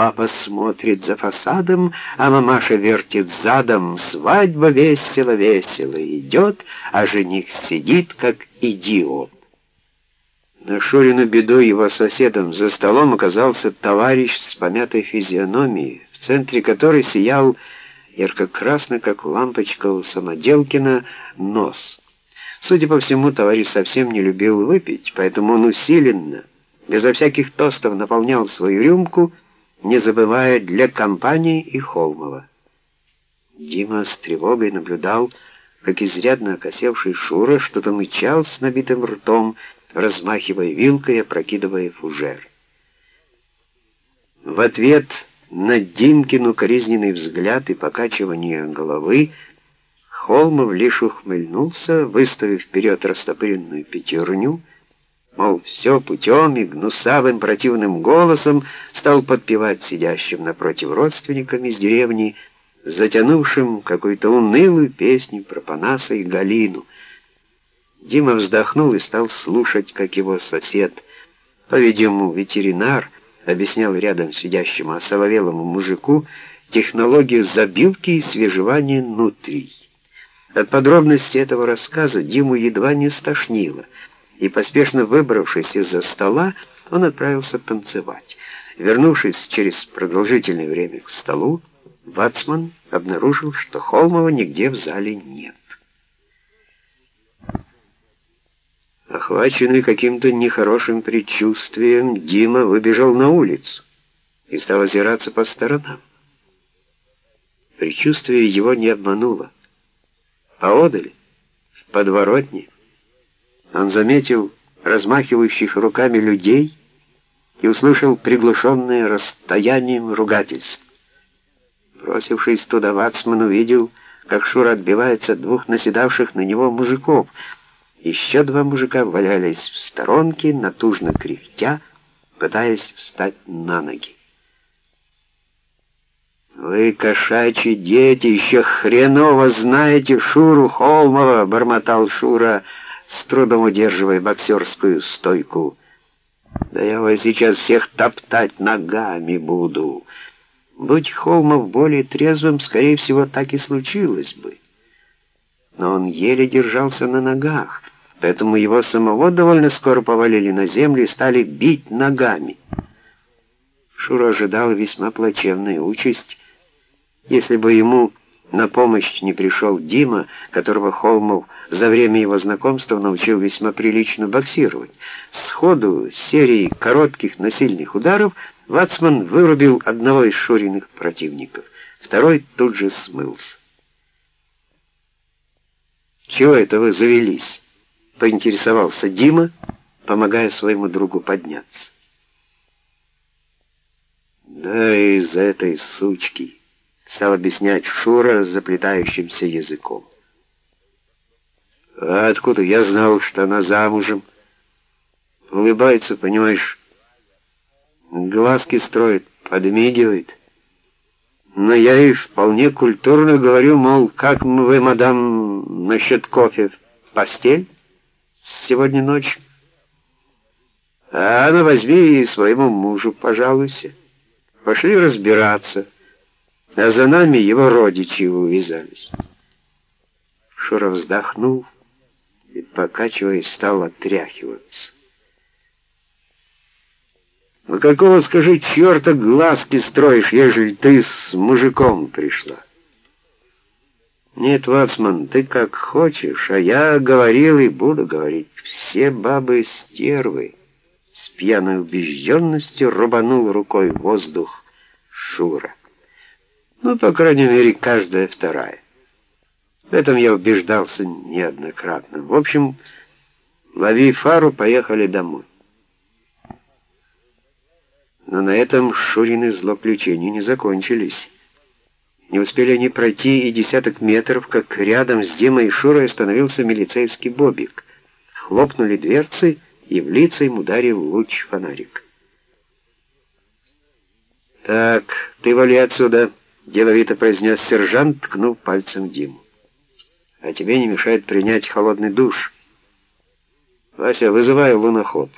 Папа смотрит за фасадом, а мамаша вертит задом. Свадьба весело-весело идет, а жених сидит, как идиот. На Шурину беду его соседом за столом оказался товарищ с помятой физиономией, в центре которой сиял ярко-красный, как лампочка у Самоделкина, нос. Судя по всему, товарищ совсем не любил выпить, поэтому он усиленно, безо всяких тостов наполнял свою рюмку, не забывая для компании и Холмова. Дима с тревогой наблюдал, как изрядно окосевший Шура что-то мычал с набитым ртом, размахивая вилкой и опрокидывая фужер. В ответ на Димкину коризненный взгляд и покачивание головы Холмов лишь ухмыльнулся, выставив вперед растопыренную пятерню, мол, все путем и гнусавым противным голосом стал подпевать сидящим напротив родственникам из деревни, затянувшим какую-то унылую песню про Панаса и Галину. Дима вздохнул и стал слушать, как его сосед, по-видимому, ветеринар, объяснял рядом сидящему осоловелому мужику технологию забивки и свежевания нутрий. От подробностей этого рассказа Диму едва не стошнило, и, поспешно выбравшись из-за стола, он отправился танцевать. Вернувшись через продолжительное время к столу, Вацман обнаружил, что Холмова нигде в зале нет. Охваченный каким-то нехорошим предчувствием, Дима выбежал на улицу и стал озираться по сторонам. Предчувствие его не обмануло. Поодаль, в подворотне, он заметил размахивающих руками людей и услышал приглушенное расстоянием ругательств. Бросившись туда, Вацман увидел, как Шура отбивается от двух наседавших на него мужиков — еще два мужика валялись в сторонке, натужно кряхтя, пытаясь встать на ноги. «Вы, кошачьи дети, еще хреново знаете Шуру Холмова!» — бормотал Шура, с трудом удерживая боксерскую стойку. «Да я вас сейчас всех топтать ногами буду!» Будь Холмов более трезвым, скорее всего, так и случилось бы. Но он еле держался на ногах поэтому его самого довольно скоро повалили на землю и стали бить ногами. Шура ожидал весьма плачевную участь, если бы ему на помощь не пришел Дима, которого Холмов за время его знакомства научил весьма прилично боксировать. Сходу, с серией коротких насильных ударов, Вацман вырубил одного из Шуриных противников. Второй тут же смылся. «Чего это вы завелись?» поинтересовался Дима, помогая своему другу подняться. «Да из-за этой сучки», — стал объяснять Шура заплетающимся языком. «А откуда я знал, что она замужем?» Улыбается, понимаешь, глазки строит, подмигивает. Но я ей вполне культурно говорю, мол, как вы, мадам, насчет кофе в постель?» сегодня ночью. А ну возьми и своему мужу пожалуйся. Пошли разбираться. А за нами его родичи увязались. Шура вздохнул и, покачиваясь, стал отряхиваться. «Ну какого, скажи, черта глазки строишь, ежели ты с мужиком пришла?» Нет, Вацман, ты как хочешь, а я говорил и буду говорить. Все бабы стервы. С пьяной убежденностью рубанул рукой воздух Шура. Ну, по крайней мере, каждая вторая. В этом я убеждался неоднократно. В общем, лови фару, поехали домой. Но на этом Шурины злоключения не закончились. Не успели они пройти и десяток метров, как рядом с Димой и Шурой остановился милицейский бобик. Хлопнули дверцы, и в лица им ударил луч фонарик. «Так, ты вали отсюда», — деловито произнес сержант, ткнув пальцем Диму. «А тебе не мешает принять холодный душ. Вася, вызывай луноход».